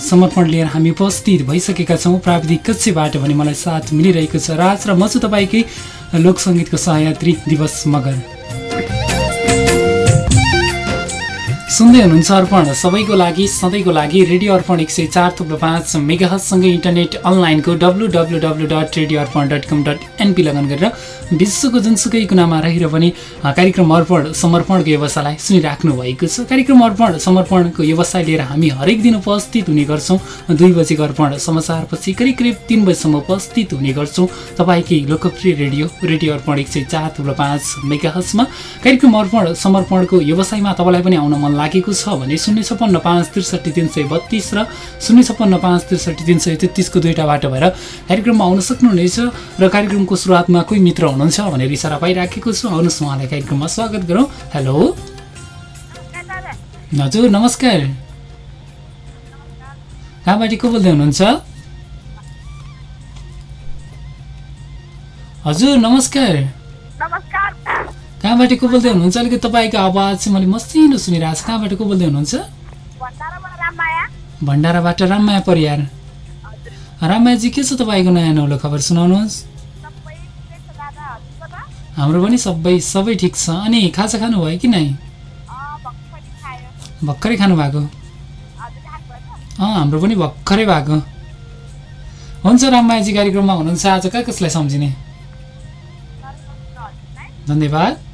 समर्पण लिएर हामी उपस्थित भइसकेका छौँ प्राविधिक कक्षबाट भने मलाई साथ मिलिरहेको छ। राज र म छु तपाईँकै लोकसङ्गीतको सहयात्री दिवस मगर। सुन्दै हुनुहुन्छ अर्पण। सबैको लागि सधैँको लागि रेडियो अर्पण एक सय चार थुप्रो पाँच मेगाहसँगै इन्टरनेट अनलाइनको W W W dot radio Arpan dot com dot NP लगन गरेर विश्वको जुनसुकै कुनामा रहेर पनि कार्यक्रम अर्पण समर्पणको व्यवसायलाई सुनिराख्नु भएको छ। कार्यक्रम अर्पण समर्पणको व्यवसाय लिएर हामी हरेक दिन उपस्थित हुने गर्छौँ। दुई बजेको अर्पण समाचारपछि करिब करिब तिन बजीसम्म उपस्थित हुने गर्छौँ। तपाईँकै लोकप्रिय रेडियो रेडियो अर्पण एक सय चार थुप्रो पाँच मेगाहसमा कार्यक्रम अर्पण समर्पणको व्यवसायमा तपाईँलाई पनि आउन मन लागेको छ भने शून्य छप्पन्न पाँच त्रिसठी तिन सय बत्तिस र शून्य छप्पन्न पाँच त्रिसठी तिन सय तेत्तिसको दुईवटा बाटो भएर कार्यक्रममा आउन सक्नुहुनेछ र कार्यक्रमको सुरुवातमा कोही मित्र हुनुहुन्छ भनेर इसारा पाइराखेको छु। आउनुहोस् उहाँलाई कार्यक्रममा स्वागत गरौँ। हेलो। हजुर नमस्कार। कहाँबाट को बोल्दै हुनुहुन्छ? हजुर नमस्कार। कहाँबाट को बोल्दै हुनुहुन्छ? अलिकति तपाईँको आवाज चाहिँ मैले मसिनो सुनिरहेको छु। कहाँबाट को बोल्दै हुनुहुन्छ? भण्डाराबाट राममाया परियार। राममायाजी के छ तपाईँको नयाँ नौलो खबर सुनाउनुहोस्। हाम्रो पनि सबै सबै ठिक छ। अनि खाजा खानुभयो कि नै? भर्खरै खानुभएको अँ हाम्रो पनि भर्खरै भएको। हुन्छ राममायाजी कार्यक्रममा हुनुहुन्छ। आज कहाँ कसलाई सम्झिने? धन्यवाद।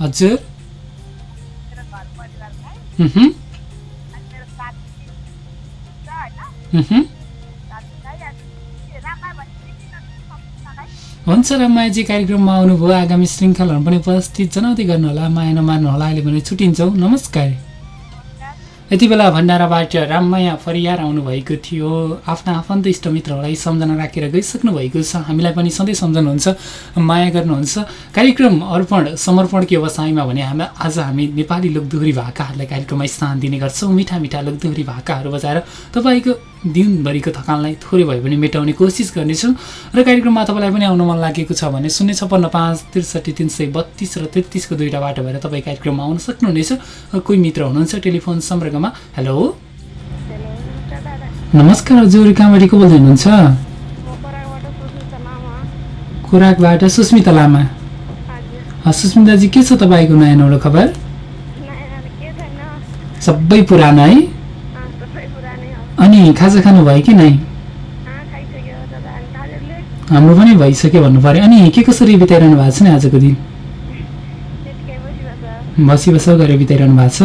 हजुर। हुन्छ र मायाजी कार्यक्रममा आउनुभयो। आगामी श्रृङ्खलाहरू पनि उपस्थित जनाउँदै गर्नुहोला माया नमार्नु होला अहिले भने छुट्टिन्छौँ। नमस्कार। यति बेला भण्डाराबाट राममाया फरियार आउनुभएको थियो। आफ्ना आफन्त इष्टमित्रहरूलाई सम्झना राखेर गइसक्नु भएको छ। हामीलाई पनि सधैँ सम्झनुहुन्छ माया गर्नुहुन्छ। कार्यक्रम अर्पण समर्पणको व्यवसायमा भने हामी आज हामी नेपाली लोकदोहोरी भाकाहरूलाई कार्यक्रममा स्थान दिने गर्छौँ। मिठा मिठा लोकदोहोरी भाकाहरू बजाएर तपाईँको दिनभरिको थकानलाई थोरै भए पनि मेटाउने कोसिस गर्नेछौँ र कार्यक्रममा तपाईँलाई पनि आउन मन लागेको छ भने शून्य छप्पन्न पाँच त्रिसठी तिन सय बत्तिस र तेत्तिसको दुईवटा बाटो भएर तपाईँ कार्यक्रममा आउन सक्नुहुनेछ। कोही मित्र हुनुहुन्छ टेलिफोन सम्पर्कमा हेलो। नमस्कार हजुर कहाँबाट को बोल्दै हुनुहुन्छ? खोराकबाट सुस्मिता लामा। सुस्मिताजी के छ तपाईँको नयाँ नौलो खबर? सबै पुरानो। है अनि खाजा खानुभयो कि नै? हाम्रो पनि भइसक्यो भन्नु पऱ्यो अनि के कसरी बिताइरहनु भएको छ नि आजको दिन? बसी बस गरेर बिताइरहनु भएको छ।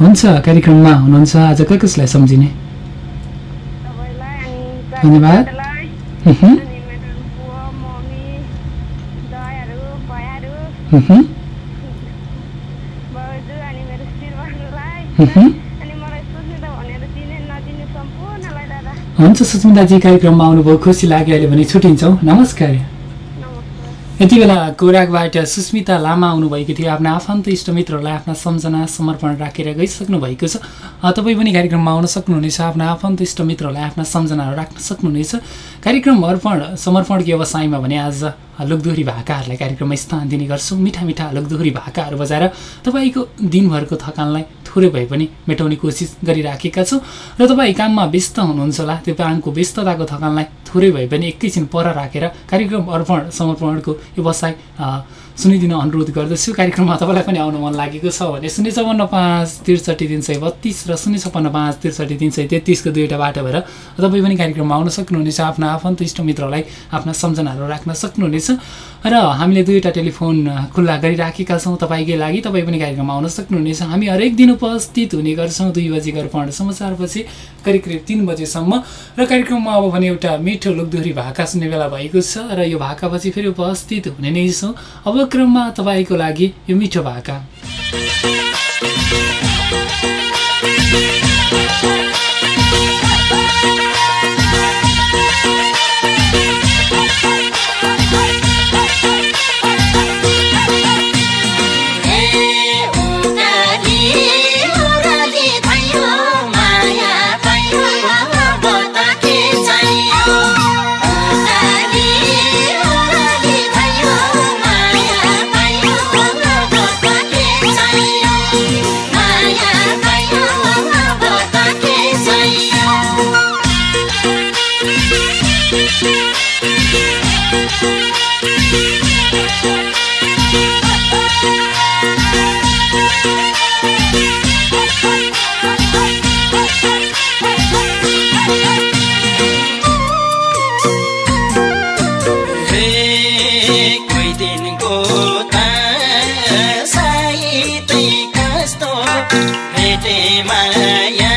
हुन्छ कार्यक्रममा हुनुहुन्छ। आज कहाँ कसलाई सम्झिने? धन्यवाद। हुन्छ सुस्मिताजी कार्यक्रममा आउनुभयो खुसी लाग्यो अहिले भने छुट्टिन्छौँ नमस्कार। यति बेला कोराकबाट सुस्मिता लामा आउनुभएको थियो। आफ्ना आफन्त इष्टमित्रहरूलाई आफ्ना सम्झना समर्पण राखेर गइसक्नु भएको छ। तपाईँ पनि कार्यक्रममा आउन सक्नुहुनेछ आफ्ना आफन्त इष्टमित्रहरूलाई आफ्ना सम्झनाहरू राख्न सक्नुहुनेछ। कार्यक्रम अर्पण समर्पण व्यवसायमा भने आज लोकदोहोरी भाकाहरूलाई कार्यक्रममा स्थान दिने गर्छौँ। मिठा मिठा लोकदोहोरी भाकाहरू बजाएर तपाईँको दिनभरको थकानलाई थोरै भए पनि मेटाउने कोसिस गरिराखेका छौँ। र तपाईँ काममा व्यस्त हुनुहुन्छ होला त्यो कामको व्यस्तताको थकानलाई थोरै भए पनि एकैछिन पर राखेर कार्यक्रम अर्पण समर्पणको व्यवसाय सुनिदिन अनुरोध गर्दछु। कार्यक्रममा तपाईँलाई पनि आउनु मन लागेको छ भने शून्य छपन्न पाँच त्रिसठी तिन सय बत्तिस र शून्य छपन्न पाँच त्रिसठी तिन सय तेत्तिसको दुईवटा बाटो भएर तपाईँ पनि कार्यक्रममा आउन सक्नुहुनेछ। आफ्ना आफन्त इष्टमित्रलाई आफ्ना सम्झनाहरू राख्न सक्नुहुनेछ। र हामीले दुईवटा टेलिफोन खुल्ला गरिराखेका छौँ तपाईँकै लागि। तपाईँ पनि कार्यक्रममा आउन सक्नुहुनेछ। हामी हरेक दिन उपस्थित हुने गर्छौँ। दुई बजी समाचार समाचारपछि करिब करिब तिन बजेसम्म। र कार्यक्रममा अब भने एउटा मिठो लोकदोहोरी भाका सुन्ने बेला भएको छ। र यो भाकापछि फेरि उपस्थित हुने नै छौँ। अब क्रममा तपाईँको लागि यो मिठो भाका। जस्तो प्रीति माया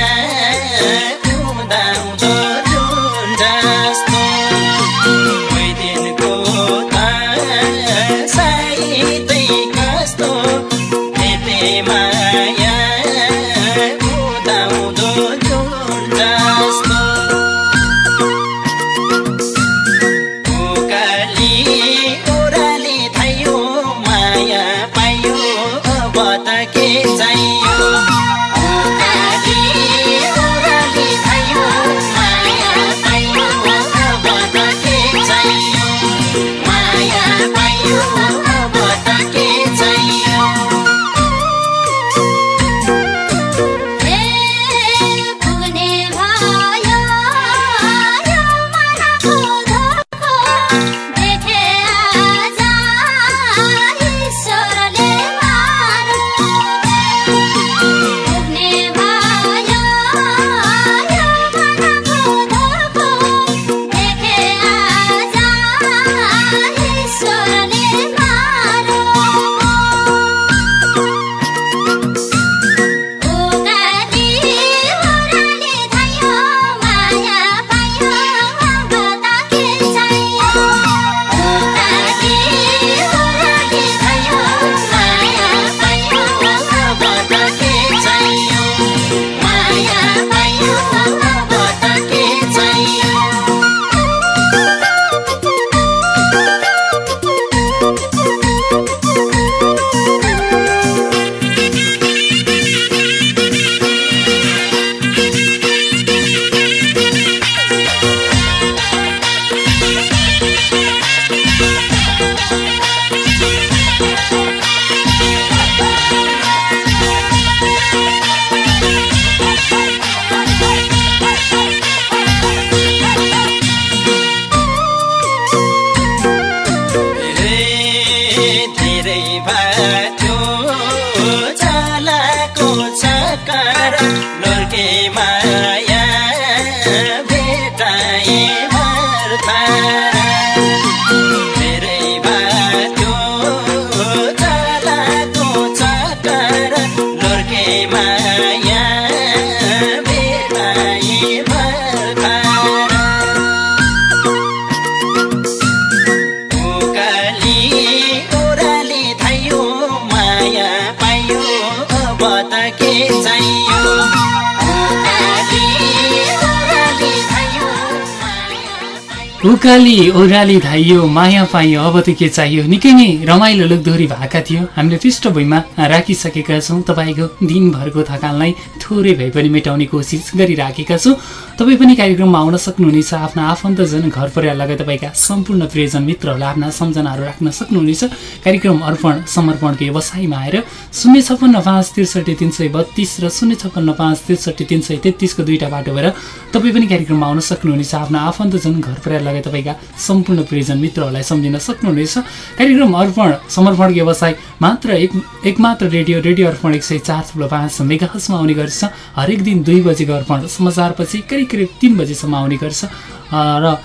उकाली ओह्राली धाइयो माया पाइयो अब त के चाहियो? निकै नै रमाइलो लोकदोहोरी भएका थियो। हामीले पृष्ठभूमिमा राखिसकेका छौँ। तपाईँको दिनभरको थकानलाई थोरै भए पनि मेटाउने कोसिस गरिराखेका छौँ। तपाईँ पनि कार्यक्रममा आउन सक्नुहुनेछ। आफ्ना आफन्तजन घर परिवार लगायत तपाईँका सम्पूर्ण प्रियजन मित्रहरूलाई आफ्ना सम्झनाहरू राख्न सक्नुहुनेछ। कार्यक्रम अर्पण समर्पणको व्यवसायमा आएर शून्य छप्पन्न पाँच त्रिसठी तिन सय बत्तिस र शून्य छप्पन्न पाँच त्रिसठी तिन सय तेत्तिसको दुईवटा बाटो भएर तपाईँ पनि कार्यक्रममा आउन सक्नुहुनेछ। आफ्ना आफन्तजन घर परिवार लगायत तपाईँका सम्पूर्ण प्रियजन मित्रहरूलाई सम्झिन सक्नुहुनेछ। कार्यक्रम अर्पण समर्पण व्यवसाय मात्र एक एकमात्र रेडियो रेडियो अर्पण एक सय चार थुप्रो पाँच मेगाहसमा आउने गर्छ। हरेक दिन दुई बजेको अर्पण समाचारपछि करिब करिब तिन बजीसम्म आउने गर्छ। र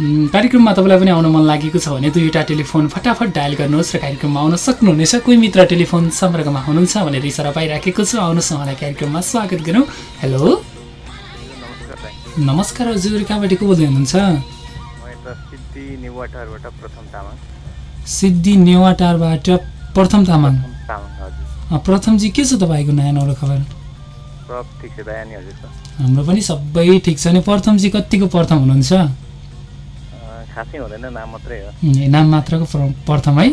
कार्यक्रममा तपाईँलाई पनि आउन मन लागेको छ भने दुईवटा टेलिफोन फटाफट डायल गर्नुहोस् र कार्यक्रममा आउन सक्नुहुनेछ। कोही मित्र टेलिफोन सम्पर्कमा हुनुहुन्छ भनेर इसारा पाइराखेको छु। आउनुहोस् उहाँलाई कार्यक्रममा स्वागत गरौँ। हेलो। नमस्कार हजुर कहाँबाट को बोल्दै हुनुहुन्छ? सिद्धि नेवाटारबाट प्रथम तामाङ। प्रथमजी के छ तपाईँको नयाँ नौलो खबर? हाम्रो पनि सबै ठिक छ नि। प्रथमजी कतिको प्रथम हुनुहुन्छ? नाम मात्रको प्रथम है?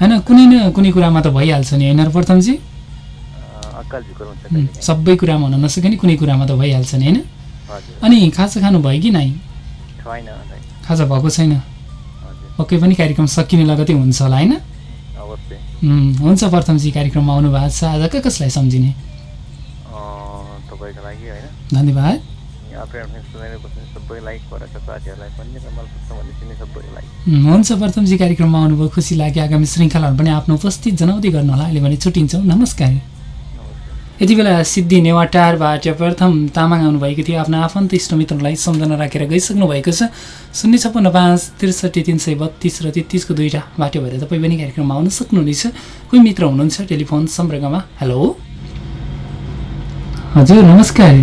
होइन कुनै न कुनै कुरामा त भइहाल्छ नि। होइन प्रथमजी? सबै कुरामा हुन नसके नि। कुनै कुरामा त भइहाल्छ नि होइन? अनि खाजा खानु भयो कि नै खाजा भएको छैन। पक्कै पनि कार्यक्रम सकिने लगतै हुन्छ होला होइन? हुन्छ प्रथमजी कार्यक्रममा आउनु भएको छ आज। कसलाई सम्झिने? धन्यवाद। हुन्छ प्रथमजी कार्यक्रममा आउनुभयो खुसी लाग्यो। आगामी श्रृङ्खलाहरू पनि आफ्नो उपस्थित जनाउँदै गर्नु होला। अहिले भने छुट्टिन्छौँ। नमस्कार। यति बेला सिद्धि नेवाटारबाट प्रथम तामाङ आउनुभएको थियो। आफ्नो आफन्त इष्टमित्रलाई सम्झना राखेर गइसक्नु भएको छ। शून्य छप्पन्न पाँच त्रिसठी तिन सय बत्तिस र तेत्तिसको दुईवटा बाटो भएर तपाईँ पनि कार्यक्रममा आउन सक्नुहुनेछ। कोही मित्र हुनुहुन्छ? टेलिफोन सम्पर्कमा। हेलो। हजुर नमस्कार।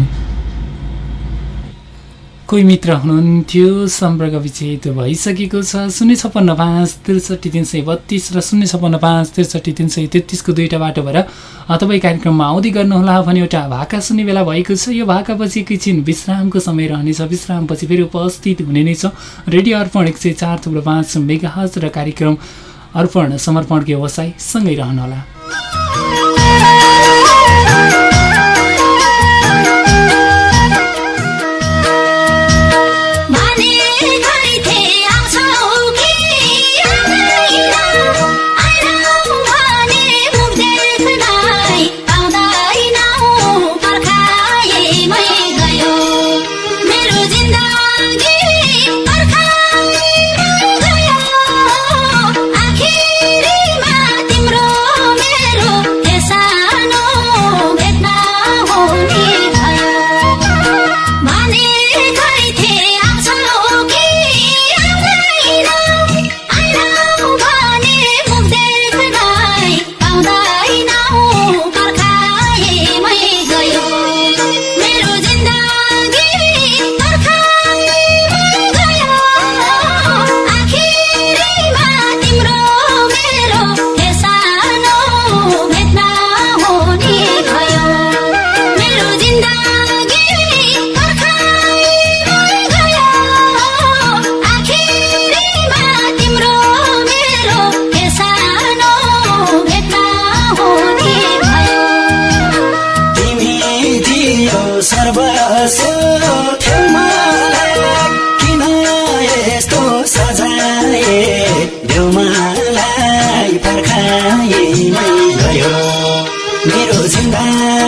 कोही मित्र हुनुहुन्थ्यो। सम्पर्क विच्छेद भइसकेको छ। शून्य छप्पन्न पाँच त्रिसठी तिन सय बत्तिस र शून्य छप्पन्न पाँच त्रिसठी तिन सय तेत्तिसको दुईवटा बाटो भएर तपाईँ कार्यक्रममा आउँदै गर्नुहोला भने एउटा भाका सुन्ने बेला भएको छ। यो भाकापछि एकैछिन विश्रामको समय रहनेछ। विश्रामपछि फेरि उपस्थित हुने नै छ। रेडियो अर्पण एक सय चार थुप्रो पाँच र कार्यक्रम अर्पण समर्पणको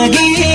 lagi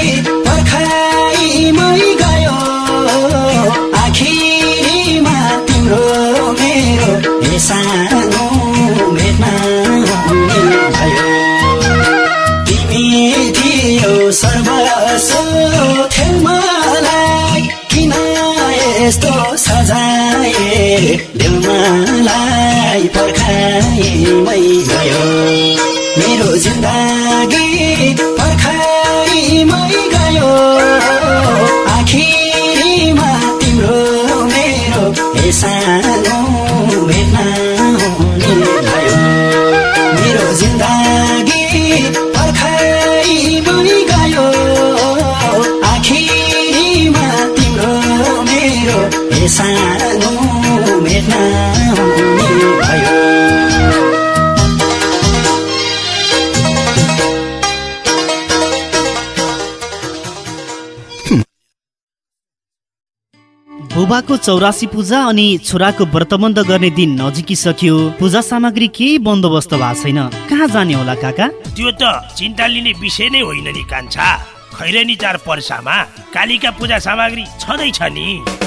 बुबाको चौरासी पूजा अनि छोराको व्रतबन्ध गर्ने दिन नजिकिसक्यो। पूजा सामग्री केही बन्दोबस्त भएको छैन। कहाँ जाने होला काका? त्यो त चिन्ता लिने विषय नै होइन नि कान्छा। खैरनी चार पर्सामा कालीका पूजा सामग्री छँदैछ नि।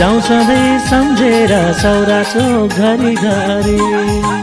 जाउँ सधैँ सम्झेर सौरा घरि घरि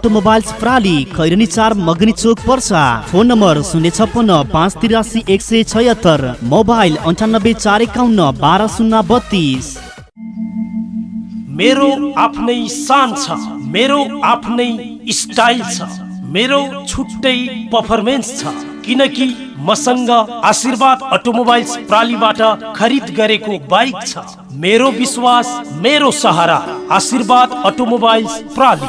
अटोमोबाइल्स प्राली खैरनी चार मगनी चोक पर्सा। फोन नम्बर शून्य छप्पन्न पाँच तिरासी एक सय छयत्तर। मोबाइल अन्ठानब्बे चार एकाउन्न बाह्र शून्य बत्तिस। मेरो आफ्नै शान छ मेरो आफ्नै स्टाइल छ मेरो छुट्टै पर्फर्मेन्स छ। किनकि मसँग आशीर्वाद अटोमोबाइल्स प्रालीबाट खरिद गरेको बाइक छ। मेरो विश्वास मेरो सहारा आशीर्वाद अटोमोबाइल्स प्राली।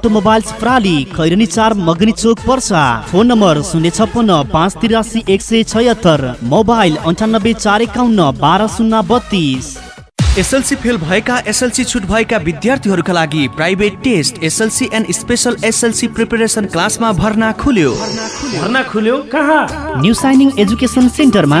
अटोमोबाइल्स प्राली खैरनी चार मगनी चोक पर्सा। फोन नम्बर शून्य छप्पन्न पाँच तिरासी एक सय छयत्तर। मोबाइल अन्ठानब्बे चार एकाउन्न बाह्र शून्य बत्तिस। एसएलसी फेल भएका एसएलसी छुट भएका विद्यार्थीहरूका लागि private test SLC and special SLC preparation क्लासमा भर्ना खुल्यो। भर्ना खुल्यो? कहाँ? न्यू साइनिङ एजुकेसन सेन्टरमा।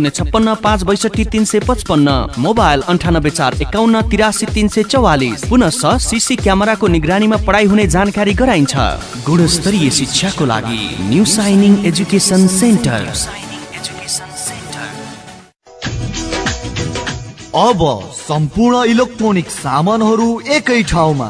शून्य छप्पन्न पाँच बैसठी तिन सय पचपन्न मोबाइल अन्ठानब्बे चार एकाउन्न तिरासी तिन सय चौवालिस। पुनश सिसी क्यामेराको निगरानीमा पढाइ हुने जानकारी गराइन्छ। गुणस्तरीय शिक्षाको लागि न्यू साइनिङ एजुकेसन सेन्टर। अब सम्पूर्ण इलेक्ट्रोनिक सामानहरू एकै ठाउँमा।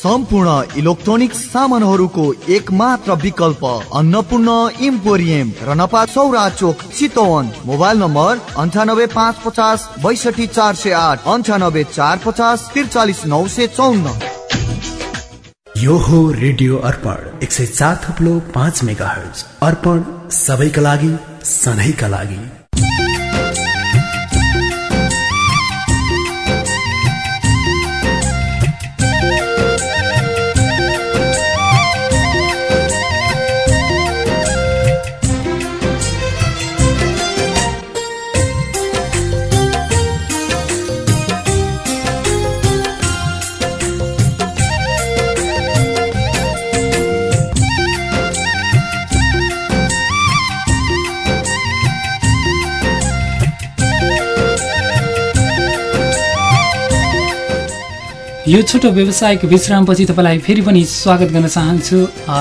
सम्पूर्ण इलेक्ट्रोनिक सामानहरूको एक मात्र विकल्प अन्नपूर्ण इम्पोरियम रनपा चौरा चोक चितवन मोबाइल नम्बर अन्ठानब्बे पाँच पचास बैसठी चार सय आठ अन्ठानब्बे चार पचास त्रिचालिस नौ सय चौन्न। यो हो रेडियो अर्पण एक सय चार थप्लो पाँच मेगा हर्ज अर्पण सबैका लागि सधैँका लागि। यो छोटो व्यवसायको विश्रामपछि तपाईँलाई फेरि पनि स्वागत गर्न चाहन्छु।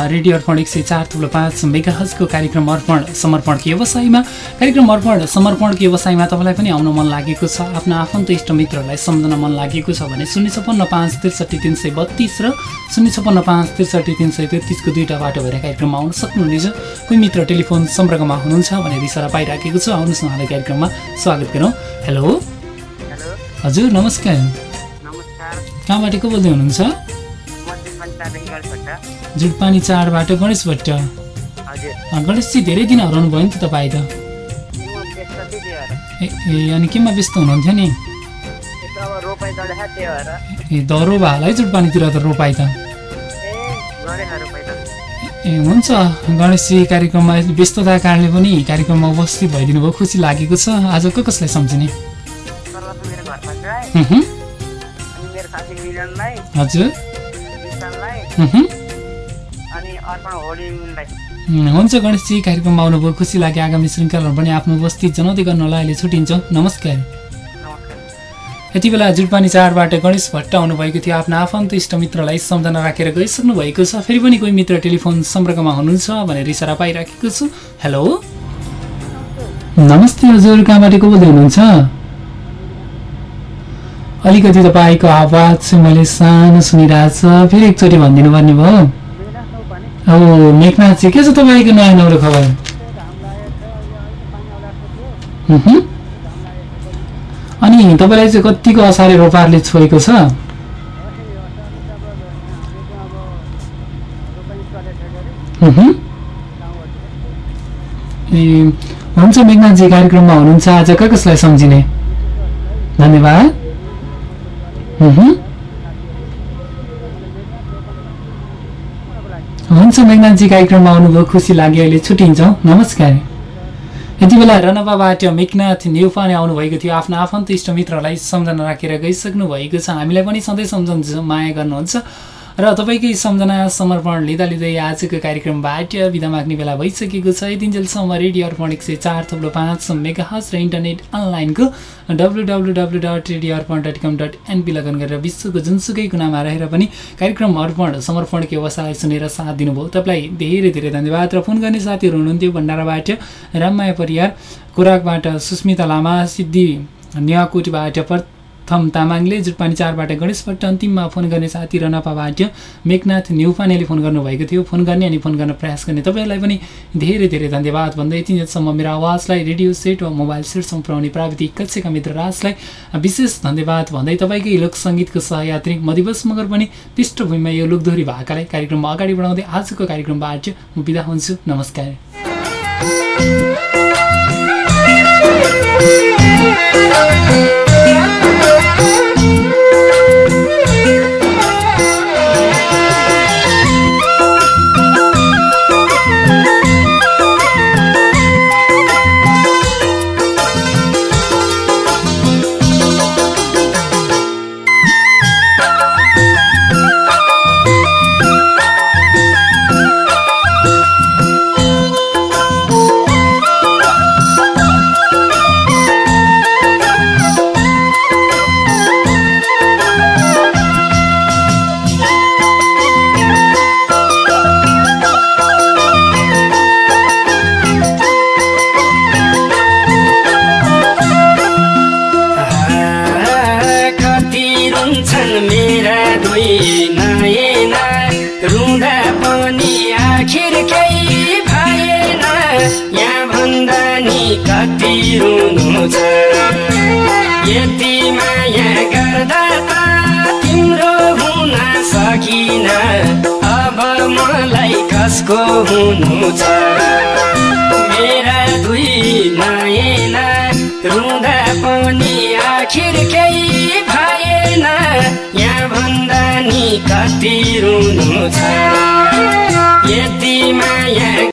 रेडियो अर्पण एक सय चार थुप्रो पाँच मेगाहजको कार्यक्रम अर्पण समर्पणको व्यवसायमा कार्यक्रम अर्पण समर्पणको व्यवसायमा तपाईँलाई पनि आउन मन लागेको छ। आफ्नो आफन्त इष्टमित्रहरूलाई सम्झन मन लागेको छ भने शून्य छप्पन्न पाँच त्रिसठी तिन सय बत्तिस र शून्य छप्पन्न पाँच त्रिसठी तिन सय तेत्तिसको दुईवटा बाटो भएर कार्यक्रममा आउन सक्नुहुनेछ। कोही मित्र टेलिफोन सम्पर्कमा हुनुहुन्छ भनेर इसारा पाइराखेको छु। आउनुहोस् न उहाँलाई कार्यक्रममा स्वागत गरौँ। हेलो। हजुर नमस्कार। कहाँबाट को बोल्दै हुनुहुन्छ? जुटपानी चाडबाट गणेश भट्ट गणेशजी धेरै दिन हराउनु भयो नि त तपाईँ त। ए अनि केमा व्यस्त हुनुहुन्थ्यो नि? ए दह्रो भयो है जुटपानीतिर त रोपाइ त। ए हुन्छ। गणेशजी कार्यक्रममा व्यस्तता कारणले पनि कार्यक्रममा उपस्थित भइदिनु भयो खुसी लागेको छ। आज को कसलाई सम्झिने? हजुर। हुन्छ गणेशजी कार्यक्रममा आउनुभयो खुसी लाग्यो आगामी श्रृङ्खलाहरू पनि आफ्नो उपस्थित जनाउँदै गर्नलाई अहिले छुट्टिन्छौँ। नमस्कार। यति बेला जुटपानी चाडबाट गणेश भट्ट आउनुभएको थियो आफ्नो आफन्त इष्टमित्रलाई सम्झना राखेर गइसक्नु भएको छ। फेरि पनि कोही मित्र टेलिफोन सम्पर्कमा हुनुहुन्छ भनेर इसारा पाइराखेको छु। हेलो। नमस्ते हजुर कहाँबाट को बोल्दै हुनुहुन्छ? अलिकति तपाईँको आवाज चाहिँ मैले सानो सुनिरहेको छ फेरि एकचोटि भनिदिनु पर्ने भयो अब मेघनाथ चाहिँ के छ तपाईँको नयाँ नौलो खबर? अनि तपाईँलाई चाहिँ कतिको असारे रोपारले छोएको छ? ए हुन्छ मेघनाथजी कार्यक्रममा हुनुहुन्छ आज। कसलाई सम्झिने? धन्यवाद। हुन्छ मेघनाथजी कार्यक्रममा आउनुभयो खुसी लाग्यो अहिले छुट्टिन्छौँ। नमस्कार। यति बेला रनपाबाट मेघनाथ नेउपाने आउनुभएको थियो। आफ्नो आफन्त इष्टमित्रलाई सम्झना राखेर गइसक्नु भएको छ। हामीलाई पनि सधैँ सम्झन्छ माया गर्नुहुन्छ। र तपाईँकै सम्झना समर्पण लिँदा लिँदै आजको कार्यक्रमबाट बिदा माग्ने बेला भइसकेको छ। यतिन्जेलसम्म रेडियो अर्पण एक सय चार थप्लो पाँच मेगाहज र इन्टरनेट अनलाइनको W W W dot radio Arpan dot com dot NP लगन गरेर विश्वको जुनसुकै कुनामा रहेर पनि कार्यक्रम अर्पण समर्पणको व्यवसाय सुनेर साथ दिनुभयो। तपाईँलाई धेरै धेरै धन्यवाद र फोन गर्ने साथीहरू हुनुहुन्थ्यो भण्डाराबाट राममाया परियार कोराकबाट सुस्मिता लामा सिद्धि न्याकोटीबाट प्रथम तामाङले जुटपानी चारबाट गणेश भट्ट अन्तिममा फोन गर्ने साथी रनपाबाट मेघनाथ न्युपानेले फोन गर्नुभएको थियो। फोन गर्ने अनि फोन गर्न प्रयास गर्ने तपाईँहरूलाई पनि धेरै धेरै धन्यवाद। भन्दै तिनीहरूसम्म मेरो आवाजलाई रेडियो सेट वा मोबाइल सेटसम्म पुऱ्याउने प्राविधिक कक्षका मित्र राजलाई विशेष धन्यवाद। भन्दै तपाईँकै लोक सङ्गीतको सहयात्री मधिवस मगर पनि पृष्ठभूमिमा यो लोकदोहोरी भाकालाई कार्यक्रममा अगाडि बढाउँदै आजको कार्यक्रमबाट म बिदा हुन्छु। नमस्कार। मलाई कसको हुनु छ मेरा दुई नयना रुँदा पनि आखिर केही भएन। यहाँ भन्दा नि कति रुनु छ यति माया